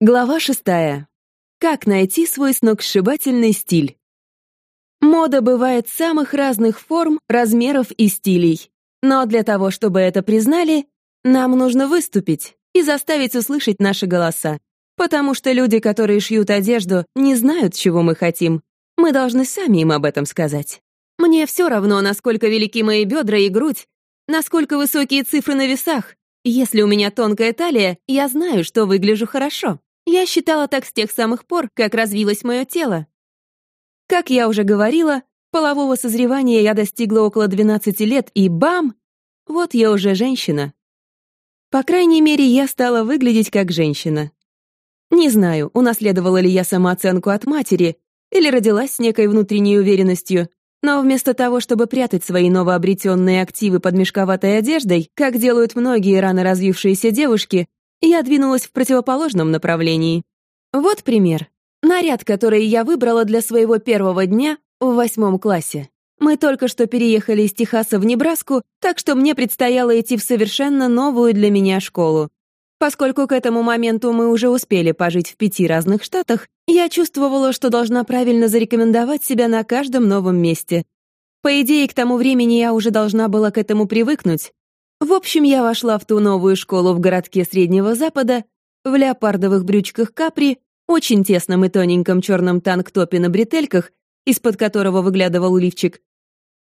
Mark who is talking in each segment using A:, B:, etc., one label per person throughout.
A: Глава шестая. Как найти свой сногсшибательный стиль? Мода бывает самых разных форм, размеров и стилей. Но для того, чтобы это признали, нам нужно выступить и заставить услышать наши голоса. Потому что люди, которые шьют одежду, не знают, чего мы хотим. Мы должны сами им об этом сказать. Мне все равно, насколько велики мои бедра и грудь, насколько высокие цифры на весах. Если у меня тонкая талия, я знаю, что выгляжу хорошо. Я считала так с тех самых пор, как развилось мое тело. Как я уже говорила, полового созревания я достигла около 12 лет, и бам! Вот я уже женщина. По крайней мере, я стала выглядеть как женщина. Не знаю, унаследовала ли я самооценку от матери или родилась с некой внутренней уверенностью, но вместо того, чтобы прятать свои новообретенные активы под мешковатой одеждой, как делают многие рано развившиеся девушки, я двинулась в противоположном направлении. Вот пример. Наряд, который я выбрала для своего первого дня в восьмом классе. Мы только что переехали из Техаса в Небраску, так что мне предстояло идти в совершенно новую для меня школу. Поскольку к этому моменту мы уже успели пожить в пяти разных штатах, я чувствовала, что должна правильно зарекомендовать себя на каждом новом месте. По идее, к тому времени я уже должна была к этому привыкнуть, в общем, я вошла в ту новую школу в городке Среднего Запада в леопардовых брючках капри, очень тесном и тоненьком черном танк-топе на бретельках, из-под которого выглядывал лифчик,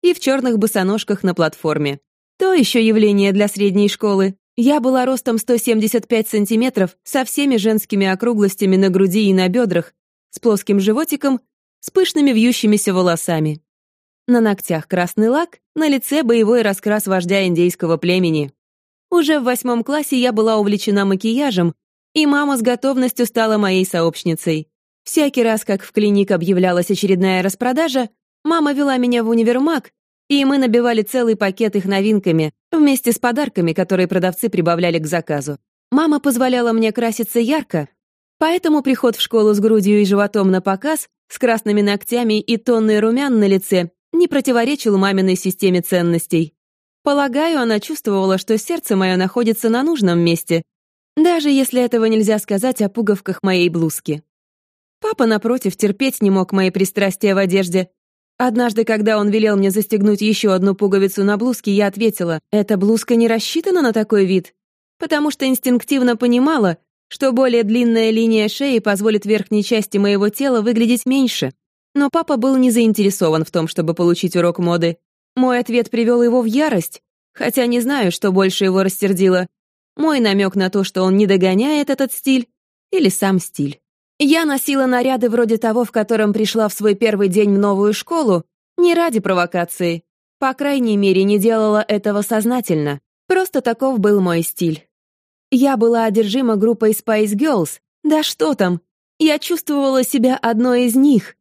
A: и в черных босоножках на платформе. То еще явление для средней школы. Я была ростом 175 сантиметров, со всеми женскими округлостями на груди и на бедрах, с плоским животиком, с пышными вьющимися волосами. На ногтях красный лак, на лице боевой раскрас вождя индейского племени. Уже в восьмом классе я была увлечена макияжем, и мама с готовностью стала моей сообщницей. Всякий раз, как в клиник объявлялась очередная распродажа, мама вела меня в универмаг, и мы набивали целый пакет их новинками, вместе с подарками, которые продавцы прибавляли к заказу. Мама позволяла мне краситься ярко, поэтому приход в школу с грудью и животом на показ, с красными ногтями и тонной румян на лице не противоречил маминой системе ценностей. Полагаю, она чувствовала, что сердце мое находится на нужном месте, даже если этого нельзя сказать о пуговках моей блузки. Папа, напротив, терпеть не мог мои пристрастия в одежде. Однажды, когда он велел мне застегнуть еще одну пуговицу на блузке, я ответила, «Эта блузка не рассчитана на такой вид», потому что инстинктивно понимала, что более длинная линия шеи позволит верхней части моего тела выглядеть меньше. Но папа был не заинтересован в том, чтобы получить урок моды. Мой ответ привел его в ярость, хотя не знаю, что больше его рассердило. Мой намек на то, что он не догоняет этот стиль, или сам стиль. Я носила наряды вроде того, в котором пришла в свой первый день в новую школу, не ради провокации. По крайней мере, не делала этого сознательно. Просто таков был мой стиль. Я была одержима группой Spice Girls. Да что там? Я чувствовала себя одной из них.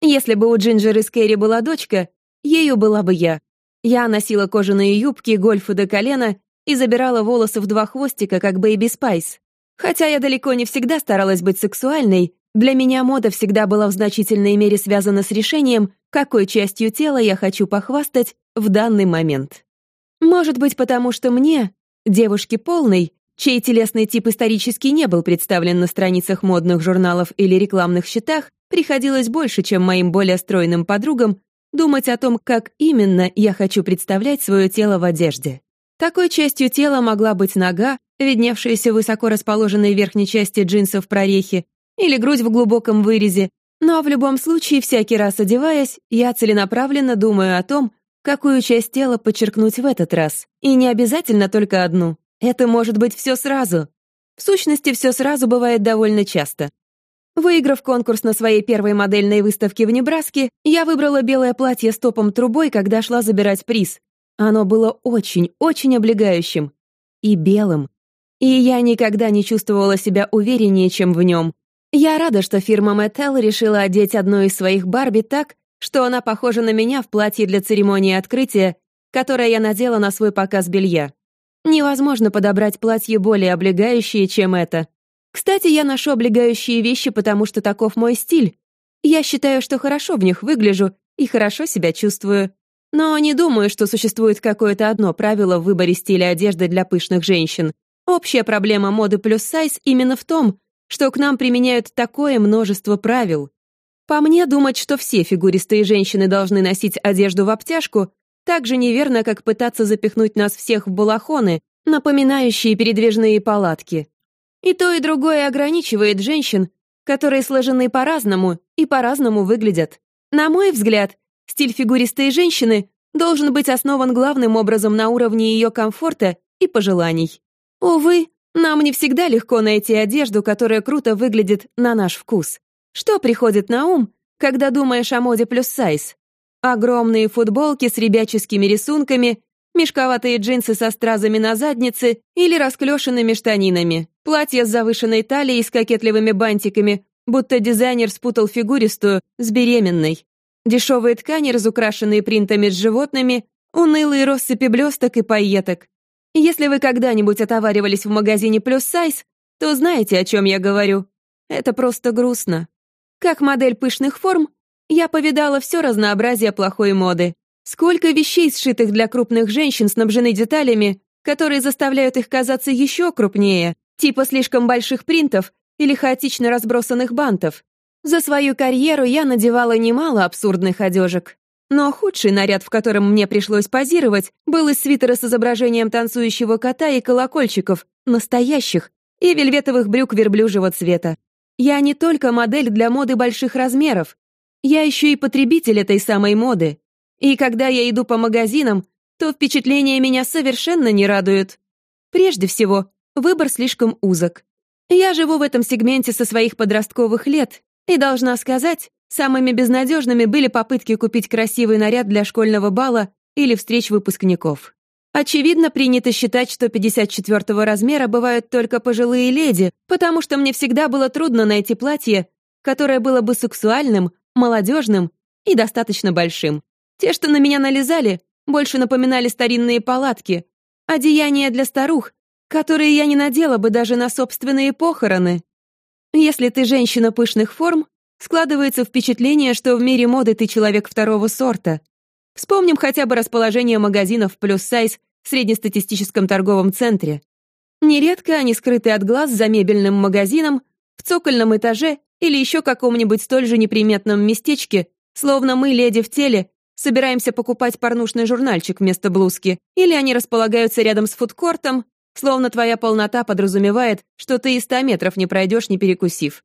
A: Если бы у Джинджер и Скэри была дочка, ею была бы я. Я носила кожаные юбки, гольфы до колена и забирала волосы в два хвостика, как Бэйби Спайс. Хотя я далеко не всегда старалась быть сексуальной, для меня мода всегда была в значительной мере связана с решением, какой частью тела я хочу похвастать в данный момент. Может быть, потому что мне, девушке полной, чей телесный тип исторически не был представлен на страницах модных журналов или рекламных щитах, приходилось больше, чем моим более стройным подругам, думать о том, как именно я хочу представлять свое тело в одежде. Такой частью тела могла быть нога, видневшаяся высоко расположенной верхней части джинсов прорехи, или грудь в глубоком вырезе, но в любом случае, всякий раз одеваясь, я целенаправленно думаю о том, какую часть тела подчеркнуть в этот раз. И не обязательно только одну. Это может быть все сразу. В сущности, все сразу бывает довольно часто. Выиграв конкурс на своей первой модельной выставке в Небраске, я выбрала белое платье с топом-трубой, когда шла забирать приз. Оно было очень-очень облегающим. И белым. И я никогда не чувствовала себя увереннее, чем в нем. Я рада, что фирма Mattel решила одеть одну из своих Барби так, что она похожа на меня в платье для церемонии открытия, которое я надела на свой показ белья. Невозможно подобрать платье более облегающее, чем это. Кстати, я ношу облегающие вещи, потому что таков мой стиль. Я считаю, что хорошо в них выгляжу и хорошо себя чувствую. Но не думаю, что существует какое-то одно правило в выборе стиля одежды для пышных женщин. Общая проблема моды плюс сайз именно в том, что к нам применяют такое множество правил. По мне, думать, что все фигуристые женщины должны носить одежду в обтяжку, так же неверно, как пытаться запихнуть нас всех в балахоны, напоминающие передвижные палатки. И то, и другое ограничивает женщин, которые сложены по-разному и по-разному выглядят. На мой взгляд, стиль фигуристой женщины должен быть основан главным образом на уровне ее комфорта и пожеланий. Увы, нам не всегда легко найти одежду, которая круто выглядит на наш вкус. Что приходит на ум, когда думаешь о моде плюс сайз? Огромные футболки с ребяческими рисунками, мешковатые джинсы со стразами на заднице или расклешенными штанинами, платья с завышенной талией с кокетливыми бантиками, будто дизайнер спутал фигуристую с беременной. Дешевые ткани, разукрашенные принтами с животными, унылые россыпи блесток и пайеток. Если вы когда-нибудь отоваривались в магазине плюс сайз, то знаете, о чем я говорю. Это просто грустно. Как модель пышных форм, я повидала все разнообразие плохой моды. Сколько вещей, сшитых для крупных женщин, снабжены деталями, которые заставляют их казаться еще крупнее, типа слишком больших принтов или хаотично разбросанных бантов. За свою карьеру я надевала немало абсурдных одежек. Но худший наряд, в котором мне пришлось позировать, был из свитера с изображением танцующего кота и колокольчиков, настоящих, и вельветовых брюк верблюжьего цвета. Я не только модель для моды больших размеров, я еще и потребитель этой самой моды. И когда я иду по магазинам, то впечатления меня совершенно не радуют. Прежде всего, выбор слишком узок. Я живу в этом сегменте со своих подростковых лет, и должна сказать, самыми безнадежными были попытки купить красивый наряд для школьного бала или встреч выпускников. Очевидно, принято считать, что 54 размера бывают только пожилые леди, потому что мне всегда было трудно найти платье, которое было бы сексуальным, молодежным и достаточно большим. Те, что на меня налезали, больше напоминали старинные палатки, одеяния для старух, которые я не надела бы даже на собственные похороны. Если ты женщина пышных форм, складывается впечатление, что в мире моды ты человек второго сорта. Вспомним хотя бы расположение магазинов плюс сайз в среднестатистическом торговом центре. Нередко они скрыты от глаз за мебельным магазином, в цокольном этаже или еще каком-нибудь столь же неприметном местечке, словно мы, леди в теле, собираемся покупать порнушный журнальчик вместо блузки, или они располагаются рядом с фудкортом, словно твоя полнота подразумевает, что ты и ста метров не пройдешь, не перекусив.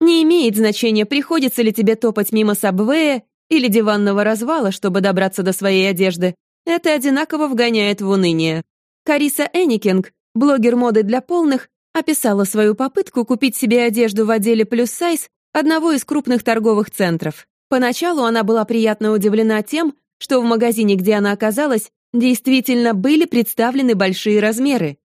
A: Не имеет значения, приходится ли тебе топать мимо сабвея или диванного развала, чтобы добраться до своей одежды. Это одинаково вгоняет в уныние. Кариса Эникинг, блогер моды для полных, описала свою попытку купить себе одежду в отделе плюс сайз одного из крупных торговых центров. Поначалу она была приятно удивлена тем, что в магазине, где она оказалась, действительно были представлены большие размеры.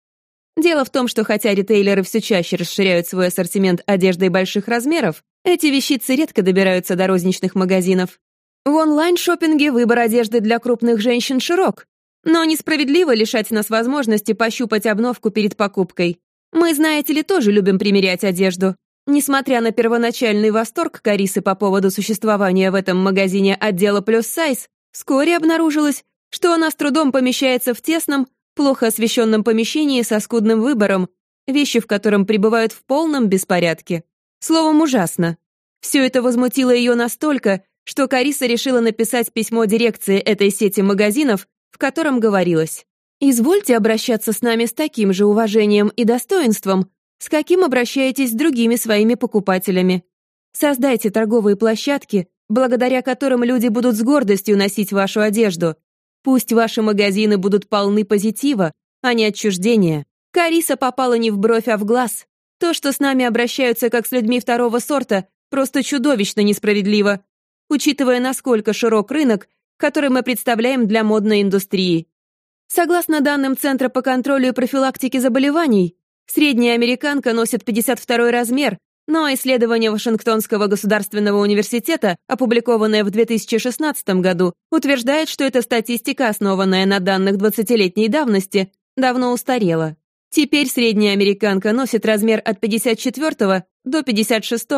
A: Дело в том, что хотя ритейлеры все чаще расширяют свой ассортимент одеждой больших размеров, эти вещицы редко добираются до розничных магазинов. В онлайн-шоппинге выбор одежды для крупных женщин широк, но несправедливо лишать нас возможности пощупать обновку перед покупкой. Мы, знаете ли, тоже любим примерять одежду. Несмотря на первоначальный восторг Карисы по поводу существования в этом магазине отдела плюс сайз, вскоре обнаружилось, что она с трудом помещается в тесном, плохо освещенном помещении со скудным выбором, вещи в котором пребывают в полном беспорядке. Словом, ужасно. Все это возмутило ее настолько, что Кариса решила написать письмо дирекции этой сети магазинов, в котором говорилось Извольте обращаться с нами с таким же уважением и достоинством, с каким обращаетесь с другими своими покупателями. Создайте торговые площадки, благодаря которым люди будут с гордостью носить вашу одежду. Пусть ваши магазины будут полны позитива, а не отчуждения. Кариса попала не в бровь, а в глаз. То, что с нами обращаются как с людьми второго сорта, просто чудовищно несправедливо, учитывая, насколько широк рынок, который мы представляем для модной индустрии. Согласно данным Центра по контролю и профилактике заболеваний, средняя американка носит 52 размер, но исследование Вашингтонского государственного университета, опубликованное в 2016 году, утверждает, что эта статистика, основанная на данных 20-летней давности, давно устарела. Теперь средняя американка носит размер от 54 до 56.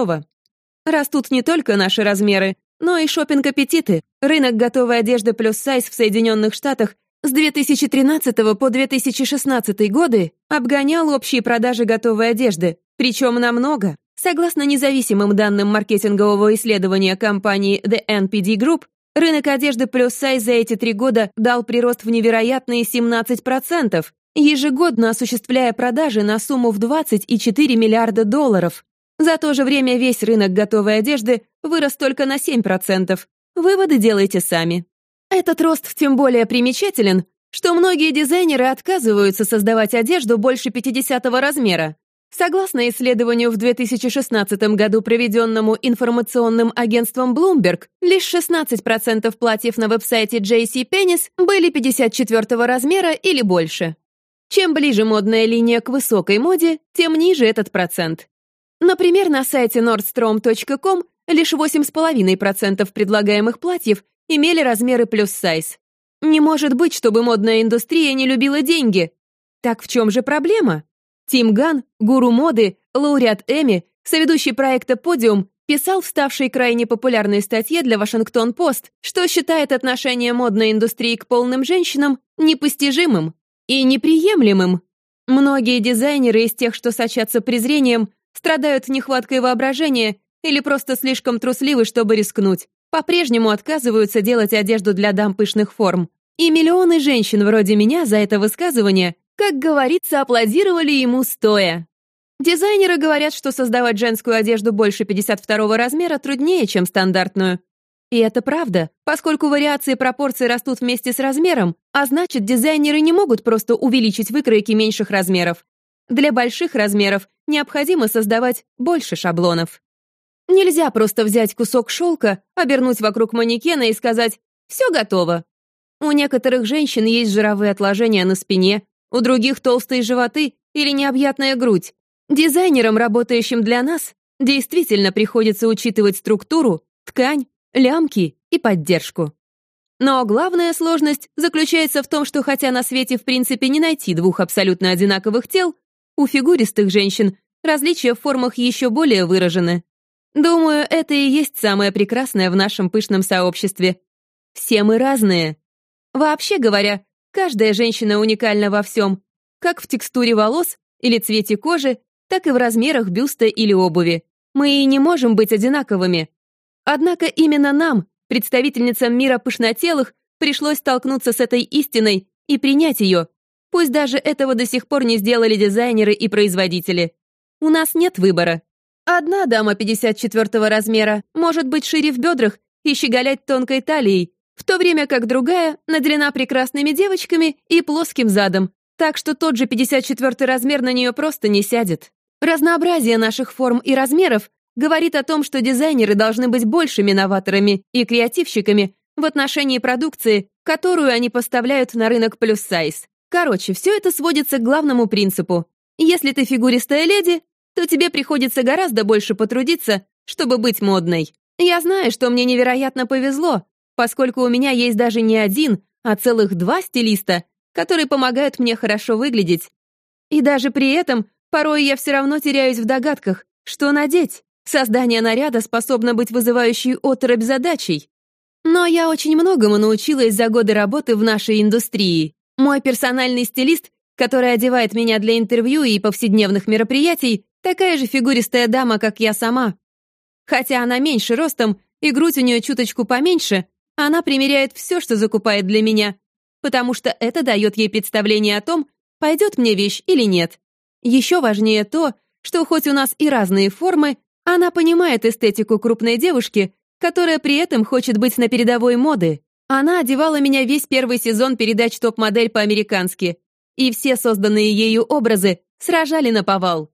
A: Растут не только наши размеры, но и шопинг-аппетиты. Рынок готовой одежды плюс сайз в Соединенных Штатах с 2013 по 2016 годы обгонял общие продажи готовой одежды, Причем намного. Согласно независимым данным маркетингового исследования компании The NPD Group, рынок одежды плюс сайз за эти три года дал прирост в невероятные 17%, ежегодно осуществляя продажи на сумму в 24 миллиарда долларов. За то же время весь рынок готовой одежды вырос только на 7%. Выводы делайте сами. Этот рост тем более примечателен, что многие дизайнеры отказываются создавать одежду больше 50 размера. Согласно исследованию в 2016 году, проведенному информационным агентством Bloomberg, лишь 16% платьев на веб-сайте JCPenney были 54 размера или больше. Чем ближе модная линия к высокой моде, тем ниже этот процент. Например, на сайте nordstrom.com лишь 8,5% предлагаемых платьев имели размеры плюс сайз. Не может быть, чтобы модная индустрия не любила деньги. Так в чем же проблема? Тим Ган, гуру моды, лауреат Эми, соведущий проекта «Подиум», писал в ставшей крайне популярной статье для «Вашингтон-Пост», что считает отношение модной индустрии к полным женщинам непостижимым и неприемлемым. Многие дизайнеры из тех, что сочатся презрением, страдают нехваткой воображения или просто слишком трусливы, чтобы рискнуть, по-прежнему отказываются делать одежду для дам пышных форм. И миллионы женщин вроде меня за это высказывание, как говорится, аплодировали ему стоя. Дизайнеры говорят, что создавать женскую одежду больше 52 размера труднее, чем стандартную. И это правда, поскольку вариации пропорций растут вместе с размером, а значит, дизайнеры не могут просто увеличить выкройки меньших размеров. Для больших размеров необходимо создавать больше шаблонов. Нельзя просто взять кусок шелка, обернуть вокруг манекена и сказать «все готово». У некоторых женщин есть жировые отложения на спине, у других толстые животы или необъятная грудь. Дизайнерам, работающим для нас, действительно приходится учитывать структуру, ткань, лямки и поддержку. Но главная сложность заключается в том, что хотя на свете в принципе не найти двух абсолютно одинаковых тел, у фигуристых женщин различия в формах еще более выражены. Думаю, это и есть самое прекрасное в нашем пышном сообществе. Все мы разные. Вообще говоря, каждая женщина уникальна во всем, как в текстуре волос или цвете кожи, так и в размерах бюста или обуви. Мы и не можем быть одинаковыми. Однако именно нам, представительницам мира пышнотелых, пришлось столкнуться с этой истиной и принять ее, Пусть даже этого до сих пор не сделали дизайнеры и производители. У нас нет выбора. Одна дама 54 размера может быть шире в бедрах и щеголять тонкой талией, в то время как другая наделена прекрасными девочками и плоским задом, так что тот же 54 размер на нее просто не сядет. Разнообразие наших форм и размеров говорит о том, что дизайнеры должны быть большими новаторами и креативщиками в отношении продукции, которую они поставляют на рынок плюс-сайз. Короче, все это сводится к главному принципу. Если ты фигуристая леди, то тебе приходится гораздо больше потрудиться, чтобы быть модной. Я знаю, что мне невероятно повезло, поскольку у меня есть даже не один, а целых два стилиста, которые помогают мне хорошо выглядеть. И даже при этом порой я все равно теряюсь в догадках, что надеть. Создание наряда способно быть вызывающей оторопь задачей. Но я очень многому научилась за годы работы в нашей индустрии. Мой персональный стилист, который одевает меня для интервью и повседневных мероприятий, такая же фигуристая дама, как я сама. Хотя она меньше ростом, и грудь у нее чуточку поменьше, она примеряет все, что закупает для меня, потому что это дает ей представление о том, пойдет мне вещь или нет. Еще важнее то, что хоть у нас и разные формы, она понимает эстетику крупной девушки, которая при этом хочет быть на передовой моды. Она одевала меня весь первый сезон передач «Топ-модель» по-американски, и все созданные ею образы сражали на повал.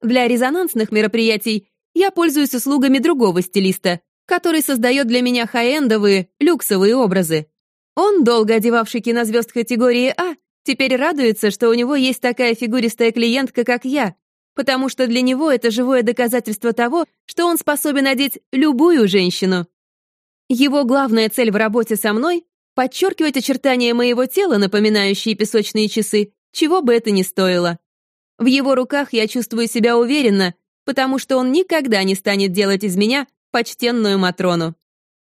A: Для резонансных мероприятий я пользуюсь услугами другого стилиста, который создает для меня хай-эндовые, люксовые образы. Он, долго одевавший кинозвезд категории А, теперь радуется, что у него есть такая фигуристая клиентка, как я, потому что для него это живое доказательство того, что он способен одеть любую женщину. Его главная цель в работе со мной — подчеркивать очертания моего тела, напоминающие песочные часы, чего бы это ни стоило. В его руках я чувствую себя уверенно, потому что он никогда не станет делать из меня почтенную Матрону.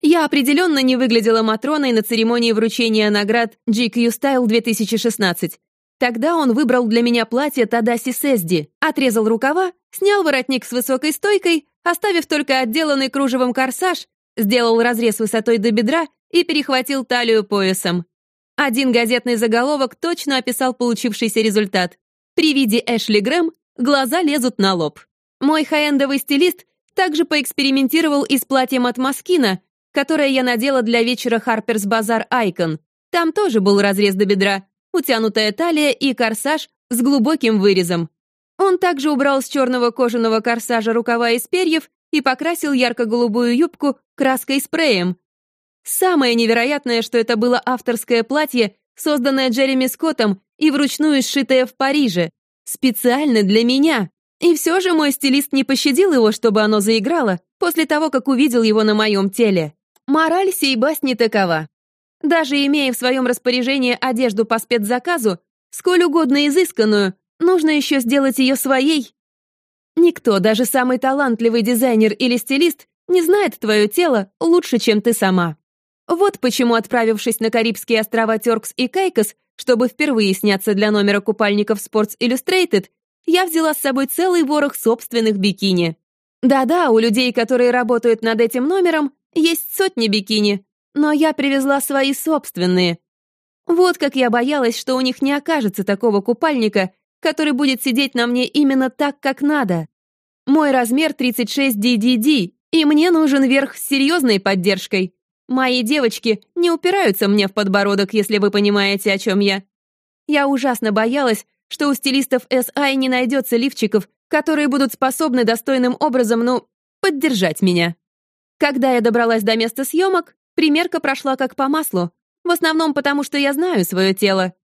A: Я определенно не выглядела Матроной на церемонии вручения наград GQ Style 2016. Тогда он выбрал для меня платье Тадаси Сезди, отрезал рукава, снял воротник с высокой стойкой, оставив только отделанный кружевом корсаж, сделал разрез высотой до бедра и перехватил талию поясом. Один газетный заголовок точно описал получившийся результат. При виде Эшли Грэм глаза лезут на лоб. Мой хай-эндовый стилист также поэкспериментировал и с платьем от Маскина, которое я надела для вечера Harper's Bazaar Icon. Там тоже был разрез до бедра, утянутая талия и корсаж с глубоким вырезом. Он также убрал с черного кожаного корсажа рукава из перьев и покрасил ярко-голубую юбку краской спреем. Самое невероятное, что это было авторское платье, созданное Джереми Скоттом и вручную сшитое в Париже, специально для меня. И все же мой стилист не пощадил его, чтобы оно заиграло, после того, как увидел его на моем теле. Мораль сей басни такова. Даже имея в своем распоряжении одежду по спецзаказу, сколь угодно изысканную, нужно еще сделать ее своей. Никто, даже самый талантливый дизайнер или стилист, не знает твое тело лучше, чем ты сама. Вот почему, отправившись на Карибские острова Тёркс и Кайкос, чтобы впервые сняться для номера купальников Sports Illustrated, я взяла с собой целый ворох собственных бикини. Да-да, у людей, которые работают над этим номером, есть сотни бикини, но я привезла свои собственные. Вот как я боялась, что у них не окажется такого купальника, который будет сидеть на мне именно так, как надо. Мой размер 36DDD, и мне нужен верх с серьезной поддержкой. Мои девочки не упираются мне в подбородок, если вы понимаете, о чем я. Я ужасно боялась, что у стилистов SI не найдется лифчиков, которые будут способны достойным образом, ну, поддержать меня. Когда я добралась до места съемок, примерка прошла как по маслу, в основном потому, что я знаю свое тело.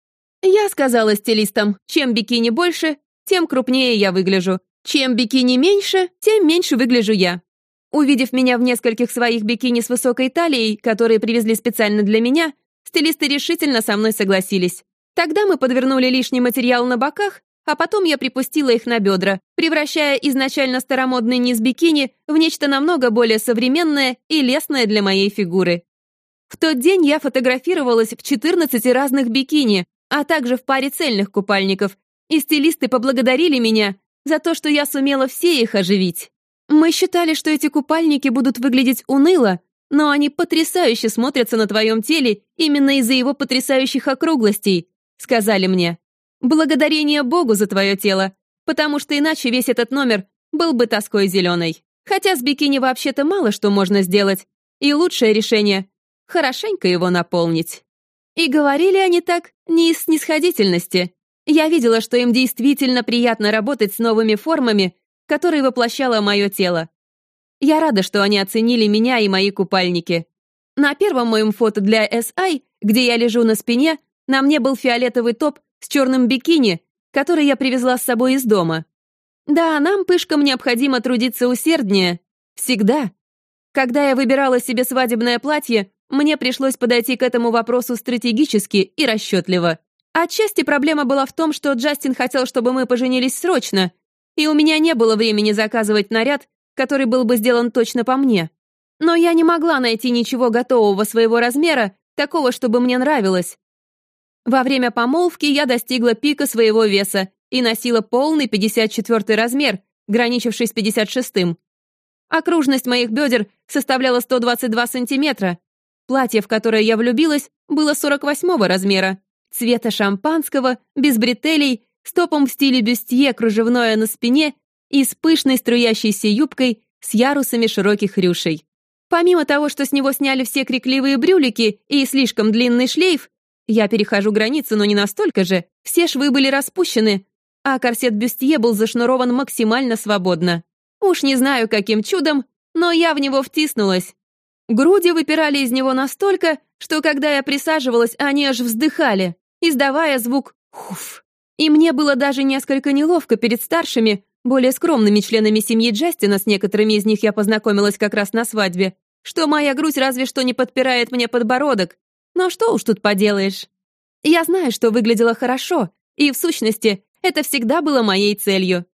A: Я сказала стилистам, чем бикини больше, тем крупнее я выгляжу. Чем бикини меньше, тем меньше выгляжу я. Увидев меня в нескольких своих бикини с высокой талией, которые привезли специально для меня, стилисты решительно со мной согласились. Тогда мы подвернули лишний материал на боках, а потом я припустила их на бедра, превращая изначально старомодный низ бикини в нечто намного более современное и лестное для моей фигуры. В тот день я фотографировалась в 14 разных бикини, а также в паре цельных купальников, и стилисты поблагодарили меня за то, что я сумела все их оживить. Мы считали, что эти купальники будут выглядеть уныло, но они потрясающе смотрятся на твоем теле именно из-за его потрясающих округлостей, сказали мне. Благодарение Богу за твое тело, потому что иначе весь этот номер был бы тоской зеленой. Хотя с бикини вообще-то мало что можно сделать, и лучшее решение — хорошенько его наполнить. И говорили они так не из снисходительности. Я видела, что им действительно приятно работать с новыми формами который воплощало мое тело. Я рада, что они оценили меня и мои купальники. На первом моем фото для SI, где я лежу на спине, на мне был фиолетовый топ с черным бикини, который я привезла с собой из дома. Да, нам, пышкам, необходимо трудиться усерднее. Всегда. Когда я выбирала себе свадебное платье, мне пришлось подойти к этому вопросу стратегически и расчетливо. Отчасти проблема была в том, что Джастин хотел, чтобы мы поженились срочно, и у меня не было времени заказывать наряд, который был бы сделан точно по мне. Но я не могла найти ничего готового своего размера, такого, чтобы мне нравилось. Во время помолвки я достигла пика своего веса и носила полный 54 размер, граничивший с 56-м. Окружность моих бедер составляла 122 сантиметра. Платье, в которое я влюбилась, было 48 размера, цвета шампанского, без бретелей стопом в стиле бюстье кружевное на спине и с пышной струящейся юбкой с ярусами широких рюшей. Помимо того, что с него сняли все крикливые брюлики и слишком длинный шлейф, я перехожу границу, но не настолько же, все швы были распущены, а корсет бюстье был зашнурован максимально свободно. Уж не знаю, каким чудом, но я в него втиснулась. Груди выпирали из него настолько, что когда я присаживалась, они аж вздыхали, издавая звук «хуф». И мне было даже несколько неловко перед старшими, более скромными членами семьи Джастина, с некоторыми из них я познакомилась как раз на свадьбе, что моя грудь разве что не подпирает мне подбородок. Но что уж тут поделаешь. Я знаю, что выглядело хорошо, и, в сущности, это всегда было моей целью.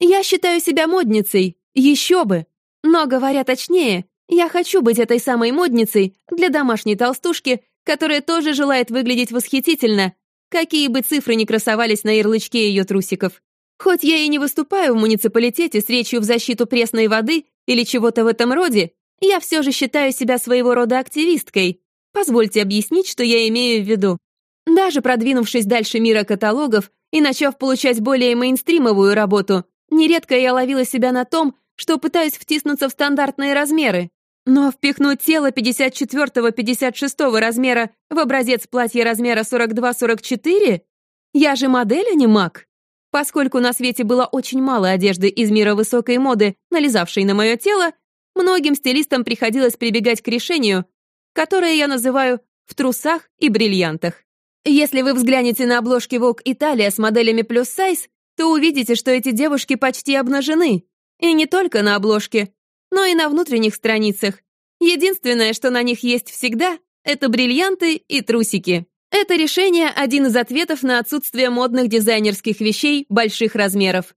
A: Я считаю себя модницей, еще бы. Но, говоря точнее, я хочу быть этой самой модницей для домашней толстушки, которая тоже желает выглядеть восхитительно, какие бы цифры ни красовались на ярлычке ее трусиков. Хоть я и не выступаю в муниципалитете с речью в защиту пресной воды или чего-то в этом роде, я все же считаю себя своего рода активисткой. Позвольте объяснить, что я имею в виду. Даже продвинувшись дальше мира каталогов и начав получать более мейнстримовую работу, нередко я ловила себя на том, что пытаюсь втиснуться в стандартные размеры. Но впихнуть тело 54-56 размера в образец платья размера 42-44? Я же модель, а не маг. Поскольку на свете было очень мало одежды из мира высокой моды, налезавшей на мое тело, многим стилистам приходилось прибегать к решению, которое я называю «в трусах и бриллиантах». Если вы взглянете на обложки Vogue Italia с моделями плюс сайз, то увидите, что эти девушки почти обнажены. И не только на обложке, но и на внутренних страницах. Единственное, что на них есть всегда, это бриллианты и трусики. Это решение – один из ответов на отсутствие модных дизайнерских вещей больших размеров.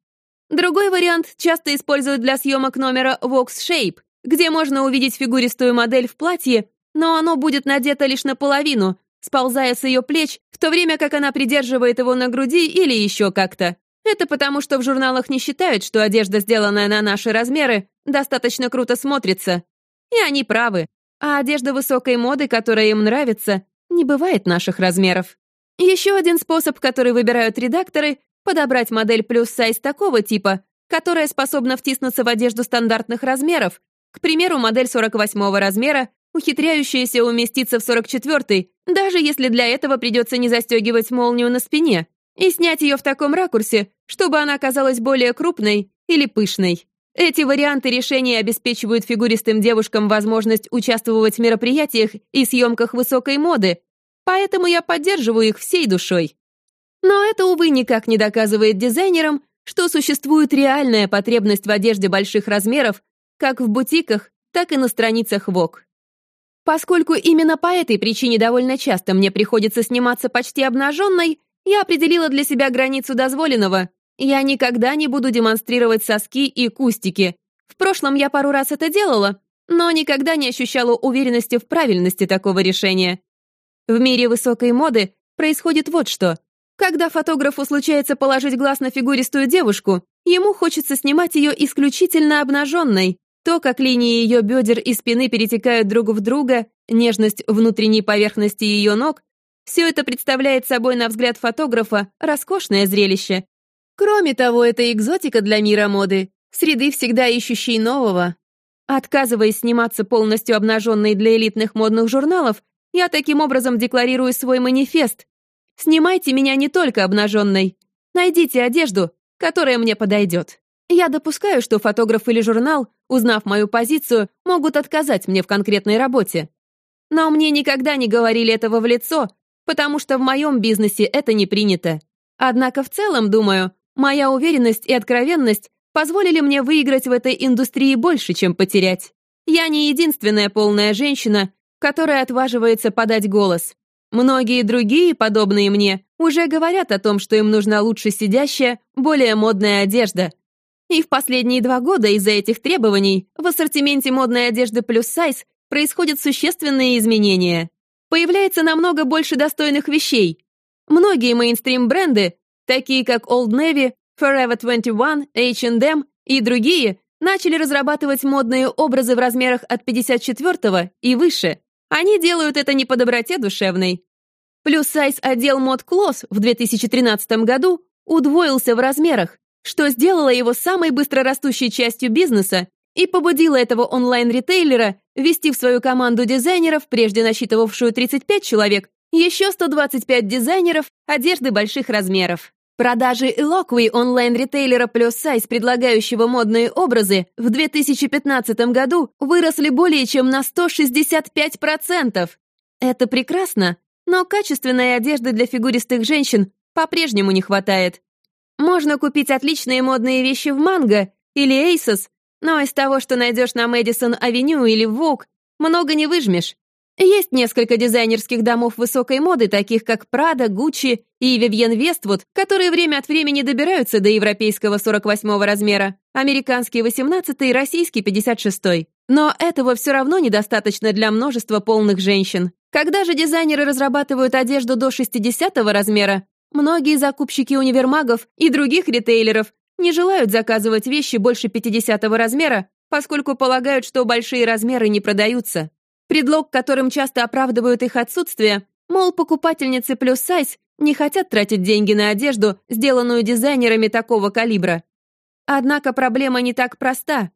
A: Другой вариант часто используют для съемок номера Vox Shape, где можно увидеть фигуристую модель в платье, но оно будет надето лишь наполовину, сползая с ее плеч, в то время как она придерживает его на груди или еще как-то. Это потому, что в журналах не считают, что одежда, сделанная на наши размеры, достаточно круто смотрится. И они правы. А одежда высокой моды, которая им нравится, не бывает наших размеров. Еще один способ, который выбирают редакторы — подобрать модель плюс сайз такого типа, которая способна втиснуться в одежду стандартных размеров, к примеру, модель 48 размера, ухитряющаяся уместиться в 44 даже если для этого придется не застегивать молнию на спине, и снять ее в таком ракурсе, чтобы она казалась более крупной или пышной. Эти варианты решения обеспечивают фигуристым девушкам возможность участвовать в мероприятиях и съемках высокой моды, поэтому я поддерживаю их всей душой. Но это, увы, никак не доказывает дизайнерам, что существует реальная потребность в одежде больших размеров как в бутиках, так и на страницах Vogue. Поскольку именно по этой причине довольно часто мне приходится сниматься почти обнаженной, я определила для себя границу дозволенного я никогда не буду демонстрировать соски и кустики. В прошлом я пару раз это делала, но никогда не ощущала уверенности в правильности такого решения. В мире высокой моды происходит вот что. Когда фотографу случается положить глаз на фигуристую девушку, ему хочется снимать ее исключительно обнаженной. То, как линии ее бедер и спины перетекают друг в друга, нежность внутренней поверхности ее ног, все это представляет собой, на взгляд фотографа, роскошное зрелище, Кроме того, это экзотика для мира моды, среды всегда ищущей нового. Отказываясь сниматься полностью обнаженной для элитных модных журналов, я таким образом декларирую свой манифест. Снимайте меня не только обнаженной. Найдите одежду, которая мне подойдет. Я допускаю, что фотограф или журнал, узнав мою позицию, могут отказать мне в конкретной работе. Но мне никогда не говорили этого в лицо, потому что в моем бизнесе это не принято. Однако в целом, думаю, Моя уверенность и откровенность позволили мне выиграть в этой индустрии больше, чем потерять. Я не единственная полная женщина, которая отваживается подать голос. Многие другие, подобные мне, уже говорят о том, что им нужна лучше сидящая, более модная одежда. И в последние два года из-за этих требований в ассортименте модной одежды плюс сайз происходят существенные изменения. Появляется намного больше достойных вещей. Многие мейнстрим-бренды такие как Old Navy, Forever 21, H&M и другие, начали разрабатывать модные образы в размерах от 54 и выше. Они делают это не по доброте душевной. Плюс-сайз отдел Mod Clothes в 2013 году удвоился в размерах, что сделало его самой быстрорастущей частью бизнеса и побудило этого онлайн-ритейлера ввести в свою команду дизайнеров, прежде насчитывавшую 35 человек, еще 125 дизайнеров одежды больших размеров. Продажи Eloquy онлайн-ритейлера плюс сайз, предлагающего модные образы, в 2015 году выросли более чем на 165%. Это прекрасно, но качественной одежды для фигуристых женщин по-прежнему не хватает. Можно купить отличные модные вещи в Манго или Asos, но из того, что найдешь на Мэдисон Авеню или Vogue, много не выжмешь. Есть несколько дизайнерских домов высокой моды, таких как Prada, Gucci и Vivienne Westwood, которые время от времени добираются до европейского 48 размера, американский 18 и российский 56. Но этого все равно недостаточно для множества полных женщин. Когда же дизайнеры разрабатывают одежду до 60 размера, многие закупщики универмагов и других ритейлеров не желают заказывать вещи больше 50 размера, поскольку полагают, что большие размеры не продаются. Предлог, которым часто оправдывают их отсутствие, мол, покупательницы плюс сайз не хотят тратить деньги на одежду, сделанную дизайнерами такого калибра. Однако проблема не так проста.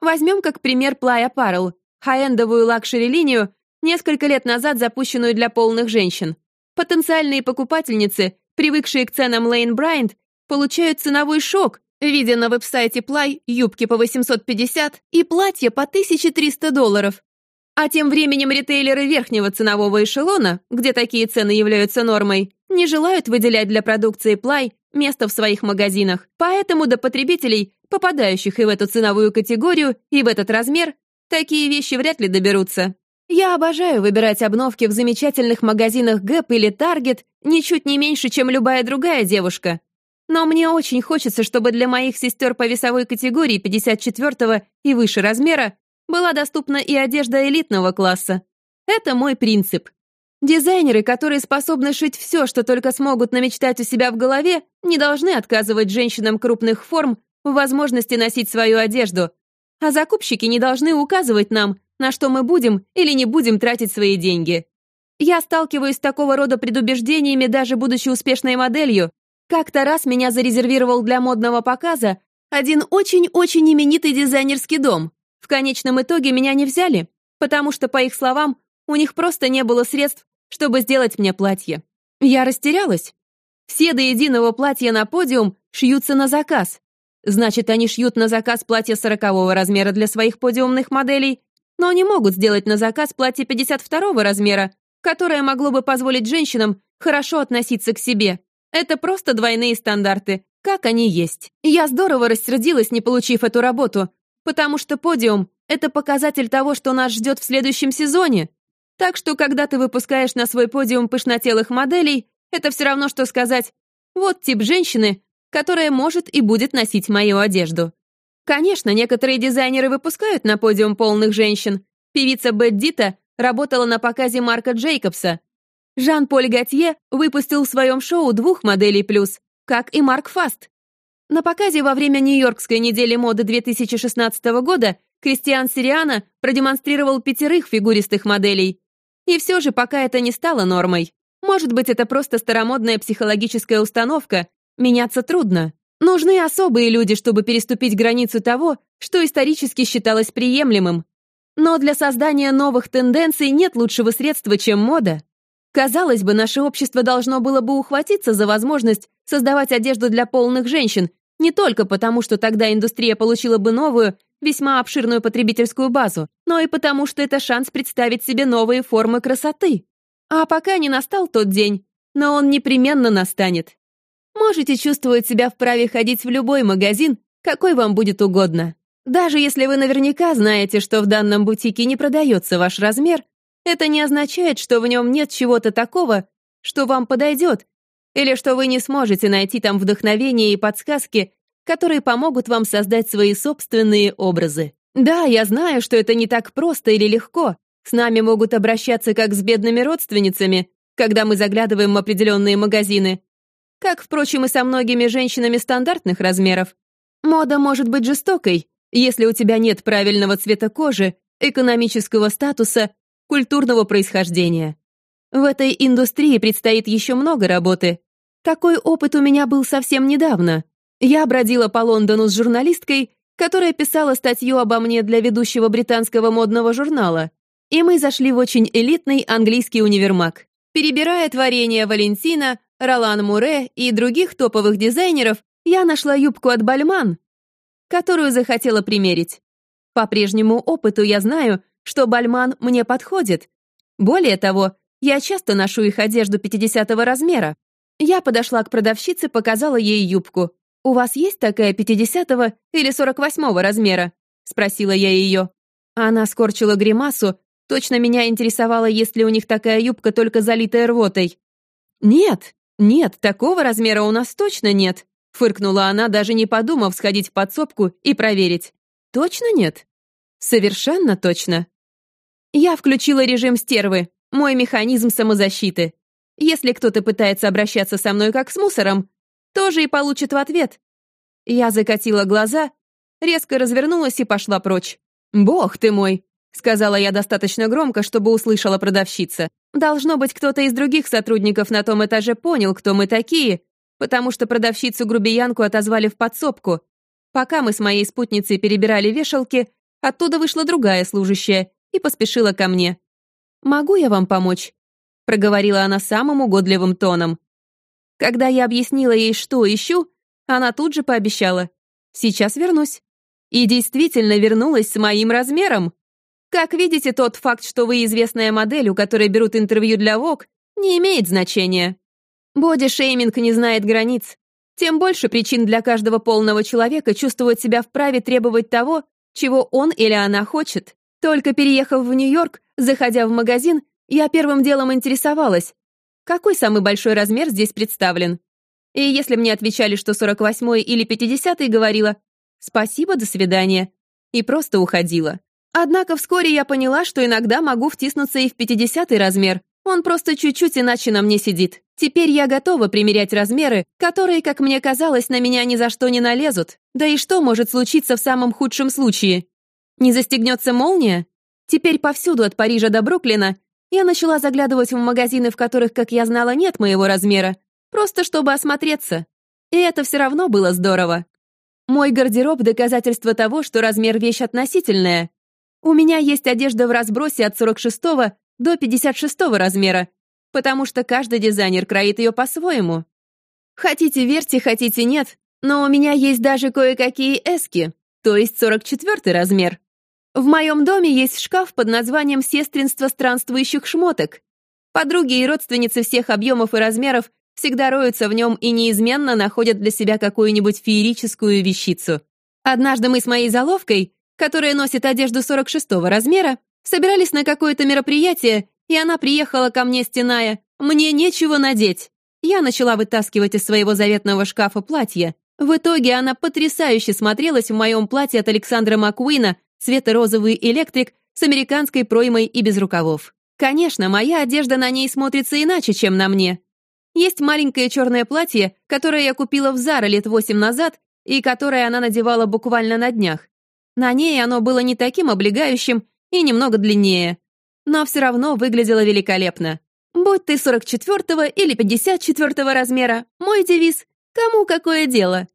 A: Возьмем как пример Play Apparel, хай-эндовую лакшери-линию, несколько лет назад запущенную для полных женщин. Потенциальные покупательницы, привыкшие к ценам Lane Bryant, получают ценовой шок, видя на веб-сайте Play юбки по 850 и платья по 1300 долларов. А тем временем ритейлеры верхнего ценового эшелона, где такие цены являются нормой, не желают выделять для продукции Play место в своих магазинах. Поэтому до потребителей, попадающих и в эту ценовую категорию, и в этот размер, такие вещи вряд ли доберутся. Я обожаю выбирать обновки в замечательных магазинах Gap или Target ничуть не меньше, чем любая другая девушка. Но мне очень хочется, чтобы для моих сестер по весовой категории 54 и выше размера была доступна и одежда элитного класса. Это мой принцип. Дизайнеры, которые способны шить все, что только смогут намечтать у себя в голове, не должны отказывать женщинам крупных форм в возможности носить свою одежду. А закупщики не должны указывать нам, на что мы будем или не будем тратить свои деньги. Я сталкиваюсь с такого рода предубеждениями, даже будучи успешной моделью. Как-то раз меня зарезервировал для модного показа один очень-очень именитый дизайнерский дом. В конечном итоге меня не взяли, потому что, по их словам, у них просто не было средств, чтобы сделать мне платье. Я растерялась. Все до единого платья на подиум шьются на заказ. Значит, они шьют на заказ платье сорокового размера для своих подиумных моделей, но не могут сделать на заказ платье 52 размера, которое могло бы позволить женщинам хорошо относиться к себе. Это просто двойные стандарты, как они есть. Я здорово рассердилась, не получив эту работу, потому что подиум — это показатель того, что нас ждет в следующем сезоне. Так что, когда ты выпускаешь на свой подиум пышнотелых моделей, это все равно, что сказать «вот тип женщины, которая может и будет носить мою одежду». Конечно, некоторые дизайнеры выпускают на подиум полных женщин. Певица Бет Дита работала на показе Марка Джейкобса. Жан-Поль Готье выпустил в своем шоу двух моделей плюс, как и Марк Фаст. На показе во время Нью-Йоркской недели моды 2016 года Кристиан Сириана продемонстрировал пятерых фигуристых моделей. И все же пока это не стало нормой. Может быть, это просто старомодная психологическая установка. Меняться трудно. Нужны особые люди, чтобы переступить границу того, что исторически считалось приемлемым. Но для создания новых тенденций нет лучшего средства, чем мода. Казалось бы, наше общество должно было бы ухватиться за возможность создавать одежду для полных женщин, не только потому, что тогда индустрия получила бы новую, весьма обширную потребительскую базу, но и потому, что это шанс представить себе новые формы красоты. А пока не настал тот день, но он непременно настанет. Можете чувствовать себя вправе ходить в любой магазин, какой вам будет угодно. Даже если вы наверняка знаете, что в данном бутике не продается ваш размер, это не означает, что в нем нет чего-то такого, что вам подойдет, или что вы не сможете найти там вдохновение и подсказки, которые помогут вам создать свои собственные образы. Да, я знаю, что это не так просто или легко. С нами могут обращаться как с бедными родственницами, когда мы заглядываем в определенные магазины, как, впрочем, и со многими женщинами стандартных размеров. Мода может быть жестокой, если у тебя нет правильного цвета кожи, экономического статуса, культурного происхождения. В этой индустрии предстоит еще много работы. Такой опыт у меня был совсем недавно. Я бродила по Лондону с журналисткой, которая писала статью обо мне для ведущего британского модного журнала, и мы зашли в очень элитный английский универмаг. Перебирая творения Валентина, Ролан Муре и других топовых дизайнеров, я нашла юбку от Бальман, которую захотела примерить. По прежнему опыту я знаю, что Бальман мне подходит. Более того, я часто ношу их одежду 50 размера. Я подошла к продавщице, показала ей юбку. «У вас есть такая 50 или 48 размера?» — спросила я ее. Она скорчила гримасу, точно меня интересовало, есть ли у них такая юбка, только залитая рвотой. «Нет, «Нет, такого размера у нас точно нет», — фыркнула она, даже не подумав сходить в подсобку и проверить. «Точно нет?» «Совершенно точно». Я включила режим стервы. Мой механизм самозащиты. Если кто-то пытается обращаться со мной как с мусором, тоже и получит в ответ. Я закатила глаза, резко развернулась и пошла прочь. «Бог ты мой!» — сказала я достаточно громко, чтобы услышала продавщица. Должно быть, кто-то из других сотрудников на том этаже понял, кто мы такие, потому что продавщицу-грубиянку отозвали в подсобку. Пока мы с моей спутницей перебирали вешалки, оттуда вышла другая служащая и поспешила ко мне. «Могу я вам помочь?» — проговорила она самым угодливым тоном. Когда я объяснила ей, что ищу, она тут же пообещала. «Сейчас вернусь». И действительно вернулась с моим размером. Как видите, тот факт, что вы известная модель, у которой берут интервью для ВОК, не имеет значения. Боди-шейминг не знает границ. Тем больше причин для каждого полного человека чувствовать себя вправе требовать того, чего он или она хочет. Только переехав в Нью-Йорк, заходя в магазин, я первым делом интересовалась, какой самый большой размер здесь представлен. И если мне отвечали, что 48 или 50 говорила «спасибо, до свидания», и просто уходила. Однако вскоре я поняла, что иногда могу втиснуться и в 50 размер. Он просто чуть-чуть иначе на мне сидит. Теперь я готова примерять размеры, которые, как мне казалось, на меня ни за что не налезут. Да и что может случиться в самом худшем случае? Не застегнется молния? Теперь повсюду от Парижа до Бруклина я начала заглядывать в магазины, в которых, как я знала, нет моего размера, просто чтобы осмотреться. И это все равно было здорово. Мой гардероб — доказательство того, что размер — вещь относительная. У меня есть одежда в разбросе от 46 до 56 размера, потому что каждый дизайнер кроит ее по-своему. Хотите верьте, хотите нет, но у меня есть даже кое-какие эски, то есть 44 размер. В моем доме есть шкаф под названием «Сестринство странствующих шмоток». Подруги и родственницы всех объемов и размеров всегда роются в нем и неизменно находят для себя какую-нибудь феерическую вещицу. Однажды мы с моей заловкой которая носит одежду 46-го размера, собирались на какое-то мероприятие, и она приехала ко мне, стеная. «Мне нечего надеть». Я начала вытаскивать из своего заветного шкафа платье. В итоге она потрясающе смотрелась в моем платье от Александра Маккуина, цвета розовый электрик, с американской проймой и без рукавов. Конечно, моя одежда на ней смотрится иначе, чем на мне. Есть маленькое черное платье, которое я купила в Зара лет восемь назад и которое она надевала буквально на днях. На ней оно было не таким облегающим и немного длиннее, но все равно выглядело великолепно. Будь ты 44 или 54 размера, мой девиз «Кому какое дело?»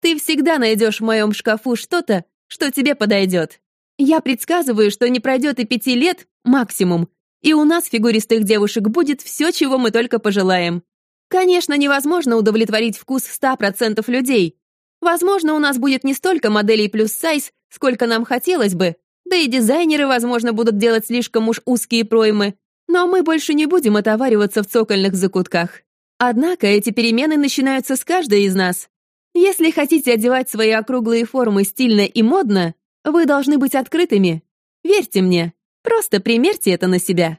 A: Ты всегда найдешь в моем шкафу что-то, что тебе подойдет. Я предсказываю, что не пройдет и пяти лет, максимум, и у нас, фигуристых девушек, будет все, чего мы только пожелаем. Конечно, невозможно удовлетворить вкус 100% людей. Возможно, у нас будет не столько моделей плюс сайз, сколько нам хотелось бы, да и дизайнеры, возможно, будут делать слишком уж узкие проймы, но мы больше не будем отовариваться в цокольных закутках. Однако эти перемены начинаются с каждой из нас. Если хотите одевать свои округлые формы стильно и модно, вы должны быть открытыми. Верьте мне, просто примерьте это на себя.